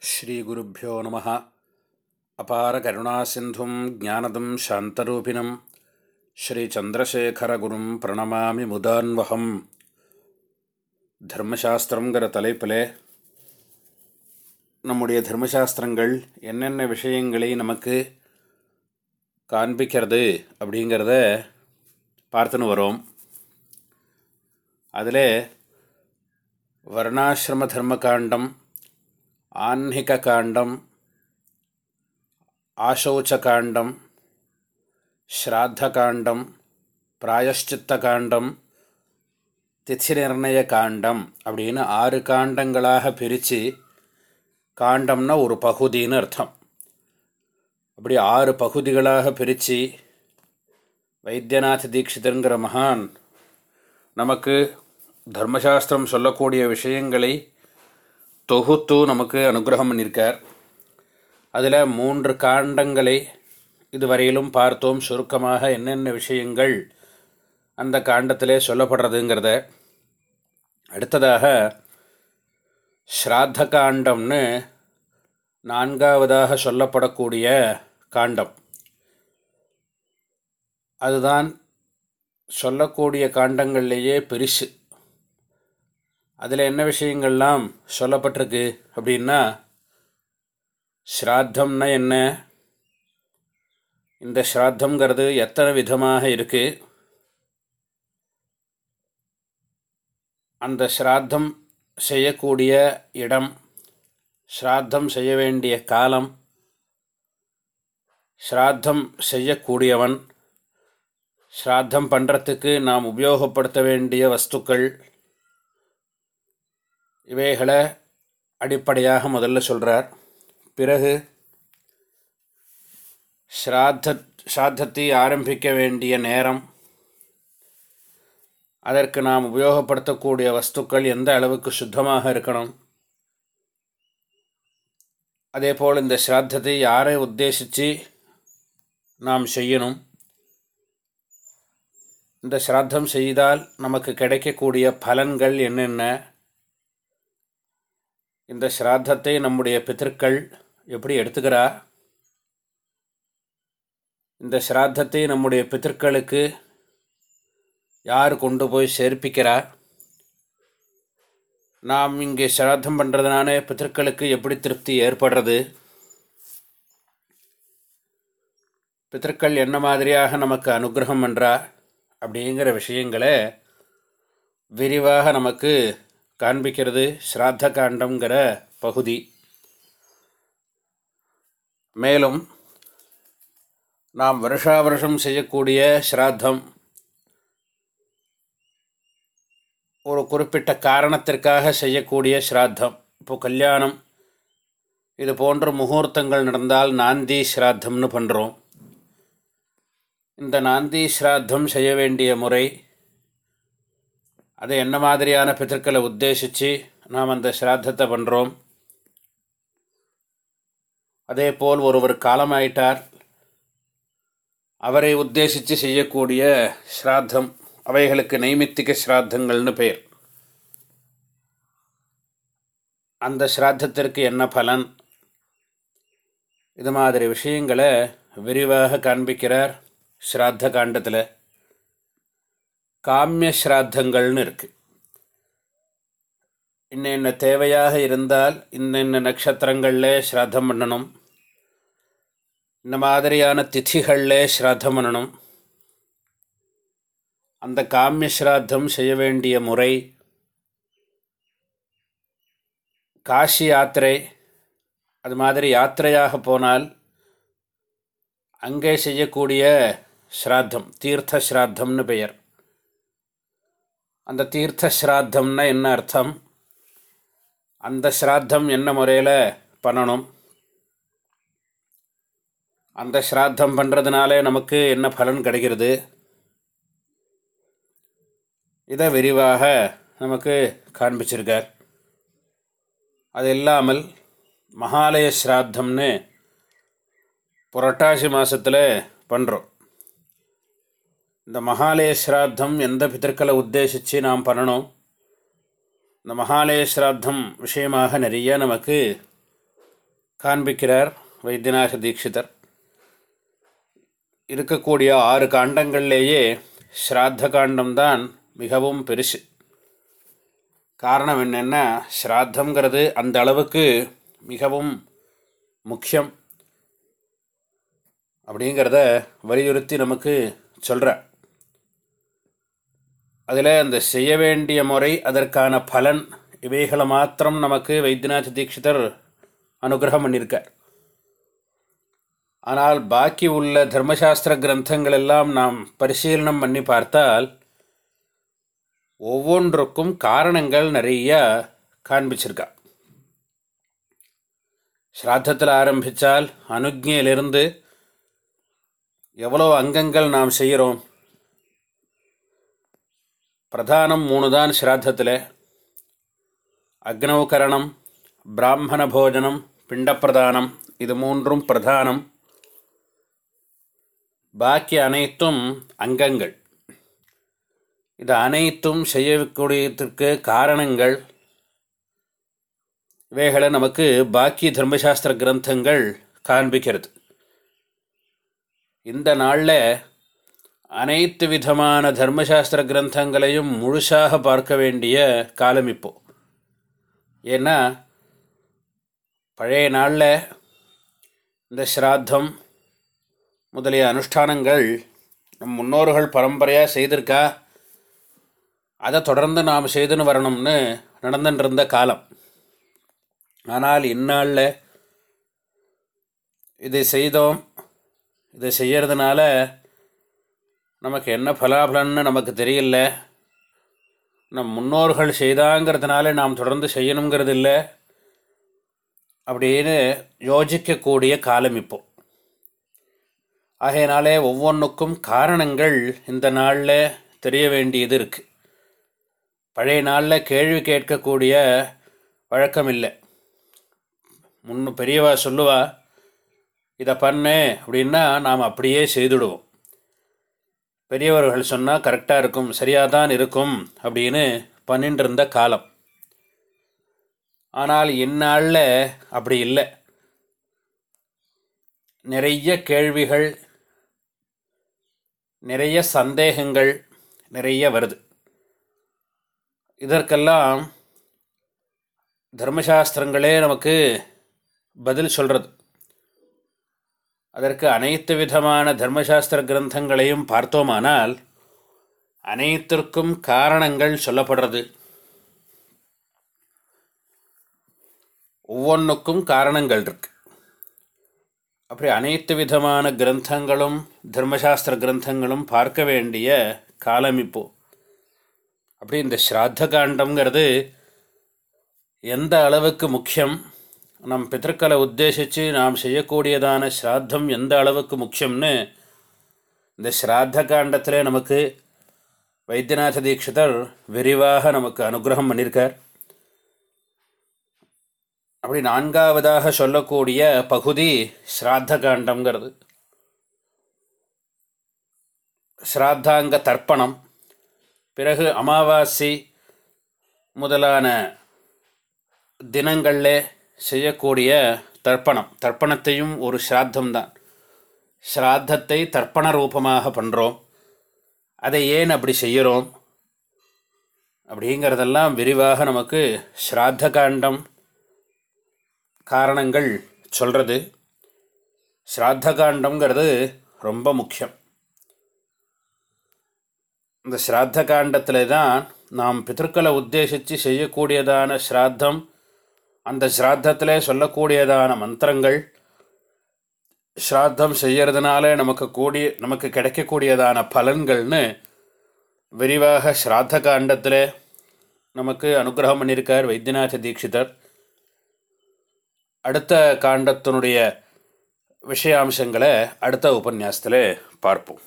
ஸ்ரீகுருப்போ நம. அபார கருணாசிந்தும் ஜானதம் சாந்தரூபிணம். ஸ்ரீச்சந்திரசேகரகுரும் பிரணமாமி முதான்வகம். தர்மசாஸ்திரங்கிற தலைப்பில் நம்முடைய தர்மசாஸ்திரங்கள் என்னென்ன விஷயங்களை நமக்கு காண்பிக்கிறது அப்படிங்கிறத பார்த்துன்னு வரோம். அதில் வர்ணாசிரம தர்மகாண்டம் காண்டம் ஆசௌச்சகாண்டம் ஸ்ராத்தகாண்டம் பிராயஷ்சித்த காண்டம் திச்சி நிர்ணய காண்டம் அப்படின்னு ஆறு காண்டங்களாக பிரித்து காண்டம்னா ஒரு பகுதின்னு அர்த்தம். அப்படி ஆறு பகுதிகளாக பிரித்து வைத்தியநாத் தீட்சிதருங்கிற மகான் நமக்கு தர்மசாஸ்திரம் சொல்லக்கூடிய விஷயங்களை தொகுத்து நமக்கு அனுகிரகம் பண்ணியிருக்கார். அதில் மூன்று காண்டங்களை இதுவரையிலும் பார்த்தோம். சுருக்கமாக என்னென்ன விஷயங்கள் அந்த காண்டத்திலே சொல்லப்படுறதுங்கிறத. அடுத்ததாக ஸ்ராத்த காண்டம்னு நான்காவதாக சொல்லப்படக்கூடிய காண்டம். அதுதான் சொல்லக்கூடிய காண்டங்கள்லேயே பெருசு. அதில் என்ன விஷயங்கள்லாம் சொல்லப்பட்டிருக்கு அப்படின்னா ஸ்ராத்தம்னா என்ன? இந்த ஸ்ராத்தங்கிறது எத்தனை விதமாக இருக்குது அந்த ஸ்ராத்தம் செய்யக்கூடிய இடம் ஸ்ராத்தம் செய்ய வேண்டிய காலம் ஸ்ராத்தம் செய்யக்கூடியவன் ஸ்ராத்தம் பண்ணுறதுக்கு நாம் உபயோகப்படுத்த வேண்டிய வஸ்துக்கள் இவைகளை அடிப்படையாக முதல்ல சொல்கிறார் பிறகு ஸ்ராத்த ஸ்ராத்தத்தை ஆரம்பிக்க வேண்டிய நேரம் அதற்கு நாம் உபயோகப்படுத்தக்கூடிய வஸ்துக்கள் எந்த அளவுக்கு சுத்தமாக இருக்கணும். அதே போல் இந்த ஸ்ராத்தத்தை யாரை உத்தேசித்து நாம் செய்யணும்? இந்த ஸ்ராத்தம் செய்தால் நமக்கு கிடைக்கக்கூடிய பலன்கள் என்னென்ன? இந்த ஸ்ராத்தத்தை நம்முடைய பித்திருக்கள் எப்படி எடுத்துக்கிறா? இந்த ஸ்ராத்தத்தை நம்முடைய பித்திருக்களுக்கு யார் கொண்டு போய் சேர்ப்பிக்கிறா? நாம் இங்கே சிராத்தம் பண்ணுறதுனால பித்திருக்களுக்கு எப்படி திருப்தி ஏற்படுறது? பித்திருக்கள் என்ன மாதிரியாக நமக்கு அனுகிரகம் பண்ணுறா அப்படிங்கிற விஷயங்களை விரிவாக நமக்கு காண்பிக்கிறது ஸ்ராத்த காண்டங்கிற பகுதி. மேலும் நாம் வருஷா வருஷம் செய்யக்கூடிய ஸ்ராத்தம் ஒரு குறிப்பிட்ட காரணத்திற்காக செய்யக்கூடிய ஸ்ராத்தம். இப்போ கல்யாணம் இது போன்ற முகூர்த்தங்கள் நடந்தால் நாந்தி ஸ்ராத்தம்னு பண்ணுறோம் இந்த நாந்தி ஸ்ராத்தம் செய்ய வேண்டிய முறை அதை என்ன மாதிரியான பித்தர்களை உத்தேசித்து நாம் அந்த ஸ்ராத்தத்தை பண்ணுறோம் அதே போல் ஒருவர் காலமாயிட்டார். அவரை உத்தேசித்து செய்யக்கூடிய ஸ்ராத்தம் அவைகளுக்கு நைமித்திக ஸ்ராத்தங்கள்னு பெயர் அந்த ஸ்ராத்தத்திற்கு என்ன பலன்? இது மாதிரி விஷயங்களை விரிவாக காண்பிக்கிறார் ஸ்ராத்த காண்டத்தில். காமிய ஸ்ராத்தங்கள்னு இருக்குது இன்னென்ன தேவையாக இருந்தால் இன்னென்ன நட்சத்திரங்களில் ஸ்ராத்தம் பண்ணணும். இந்த மாதிரியான திதிகளில் ஸ்ராத்தம் பண்ணணும். அந்த காமிய ஸ்ராத்தம் செய்ய வேண்டிய முறை காஷி யாத்திரை அது மாதிரி யாத்திரையாக போனால் அங்கே செய்யக்கூடிய ஸ்ராத்தம் தீர்த்த ஸ்ராத்தம்னு பெயர். அந்த தீர்த்த ஸ்ராத்தம்னா என்ன அர்த்தம்? அந்த ஸ்ராத்தம் என்ன முறையில் பண்ணணும்? அந்த ஸ்ராத்தம் பண்ணுறதுனாலே நமக்கு என்ன பலன் கிடைக்கிறது? இதை விரிவாக நமக்கு காண்பிச்சிருக்கார். அது இல்லாமல் மகாலய ஸ்ராத்தம்னு புரட்டாசி மாதத்தில் பண்ணுறோம் இந்த மகாலய ஸ்ராத்தம் எந்த பித்தர்களை உத்தேசித்து நாம் பண்ணணும்? இந்த மகாலய ஸ்ராத்தம் விஷயமாக நிறைய நமக்கு காண்பிக்கிறார் வைத்தியநாத தீட்சிதர். இருக்கக்கூடிய ஆறு காண்டங்கள்லேயே ஸ்ராத்த காண்டம்தான் மிகவும் பெருசு. காரணம் என்னென்னா ஸ்ராத்தங்கிறது அந்த அளவுக்கு மிகவும் முக்கியம் அப்படிங்கிறத வலியுறுத்தி நமக்கு சொல்கிறேன் அதில் அந்த செய்ய வேண்டிய முறை அதற்கான பலன் இவைகளை மாத்திரம் நமக்கு வைத்தியநாத தீட்சிதர் அனுகிரகம் பண்ணியிருக்கார் ஆனால் பாக்கி உள்ள தர்மசாஸ்திர கிரந்தங்கள் எல்லாம் நாம் பரிசீலனம் பண்ணி பார்த்தால் ஒவ்வொன்றுக்கும் காரணங்கள் நிறைய காண்பிச்சிருக்கா. ஸ்ராத்தத்தில் ஆரம்பித்தால் அனுஜையிலிருந்து எவ்வளோ அங்கங்கள் நாம் செய்கிறோம் பிரதானம் மூணு தான் ஸ்ராத்தத்தில். அக்னவுகரணம் பிராமண போஜனம் பிண்டப்பிரதானம் இது மூன்றும் பிரதானம். பாக்கி அனைத்தும் அங்கங்கள். இது அனைத்தும் செய்யக்கூடியதற்கு காரணங்கள். இவைகளை நமக்கு பாக்கி தர்மசாஸ்திர கிரந்தங்கள் காண்பிக்கிறது. இந்த நாளில் அனைத்து விதமான தர்மசாஸ்திர கிரந்தங்களையும் முழுசாக பார்க்க வேண்டிய காலம் இப்போ. ஏன்னா பழைய நாளில் இந்த ஸ்ராத்தம் முதலிய அனுஷ்டானங்கள் நம் முன்னோர்கள் பரம்பரையாக செய்திருக்கா? அதை தொடர்ந்து நாம் செய்துன்னு வரணும்னு நடந்துட்டு இருந்த காலம். ஆனால் இந்நாளில் இதை செய்தோம் இதை செய்கிறதுனால நமக்கு என்ன பலாபலன்னு நமக்கு தெரியல. நம் முன்னோர்கள் செய்தாங்கிறதுனால நாம் தொடர்ந்து செய்யணுங்கிறது இல்லை அப்படின்னு யோசிக்கக்கூடிய காலம் இப்போ. ஆகையினாலே ஒவ்வொன்றுக்கும் காரணங்கள் இந்த நாளில் தெரிய வேண்டியது இருக்குது பழைய நாளில் கேள்வி கேட்கக்கூடிய வழக்கம் இல்லை முன்னு பெரியவா சொல்லுவா இதை பண்ணு அப்படின்னா நாம் அப்படியே செய்துடுவோம். பெரியவர்கள் சொன்னால் கரெக்டாக இருக்கும் சரியாக தான் இருக்கும் அப்படின்னு பண்ணிட்டு இருந்த காலம். ஆனால் இந்நாளில் அப்படி இல்லை. நிறைய கேள்விகள் நிறைய சந்தேகங்கள் நிறைய வருது. இதற்கெல்லாம் தர்மசாஸ்திரங்களே நமக்கு பதில் சொல்கிறது அதற்கு அனைத்து விதமான தர்மசாஸ்திர கிரந்தங்களையும் பார்த்தோமானால் அனைத்திற்கும் காரணங்கள் சொல்லப்படுறது. ஒவ்வொன்றுக்கும் காரணங்கள் இருக்கு. அப்படி அனைத்து விதமான கிரந்தங்களும் தர்மசாஸ்திர கிரந்தங்களும் பார்க்க வேண்டிய காலம் இப்போ. அப்படி இந்த ஸ்ராத்த காண்டங்கிறது எந்த அளவுக்கு முக்கியம் நம் பித்தர்களை உத்தேசித்து நாம் செய்யக்கூடியதான ஸ்ராத்தம் எந்த அளவுக்கு முக்கியம்னு இந்த ஸ்ராத்த காண்டத்தில் நமக்கு வைத்தியநாத தீட்சிதர் விரிவாக நமக்கு அனுகிரகம் பண்ணியிருக்கார். அப்படி நான்காவதாக சொல்லக்கூடிய பகுதி ஸ்ராத்த காண்டங்கிறது ஸ்ராத்தாங்க தர்ப்பணம் பிறகு அமாவாசை முதலான தினங்களில் செய்யக்கூடிய தர்ப்பணம். தர்ப்பணத்தையும் ஒரு ஸ்ராத்தம்தான் ஸ்ராத்தத்தை தர்ப்பண ரூபமாக பண்ணுறோம் அதை ஏன் அப்படி செய்கிறோம் அப்படிங்கிறதெல்லாம் விரிவாக நமக்கு ஸ்ராத்த காண்டம் காரணங்கள் சொல்கிறது ஸ்ராத்த காண்டங்கிறது ரொம்ப முக்கியம். இந்த ஸ்ராத்த காண்டத்தில் தான் நாம் பித்தர்களை உத்தேசித்து செய்யக்கூடியதான ஸ்ராத்தம் அந்த ஸ்ராத்தத்தில் சொல்லக்கூடியதான மந்திரங்கள் ஸ்ராத்தம் செய்யறதுனால நமக்கு கூடிய நமக்கு கிடைக்கக்கூடியதான பலன்கள்னு விரிவாக ஸ்ராத்த காண்டத்தில் நமக்கு அனுகிரகம் பண்ணியிருக்கார் வைத்தியநாத தீட்சிதர். அடுத்த காண்டத்தினுடைய விஷயாம்சங்களை அடுத்த உபன்யாசத்தில் பார்ப்போம்.